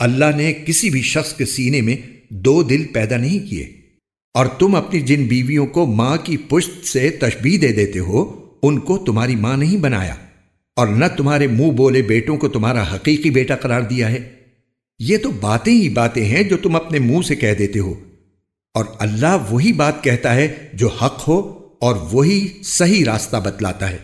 अल्लाह ने किसी भी शख्स के सीने में दो दिल पैदा नहीं किए। और तुम अपनी जिन बीवियों को माँ की पुश्त से तशबी दे देते हो, उनको तुम्हारी माँ नहीं बनाया। और न तुम्हारे मुँह बोले बेटों को तुम्हारा हकीकी बेटा करार दिया है। ये तो बातें ही बातें हैं जो तुम अपने मुँह से कह देते हो। और अल्लाह वही बात कहता है जो हक हो और वही सही रास्ता बतलाता है।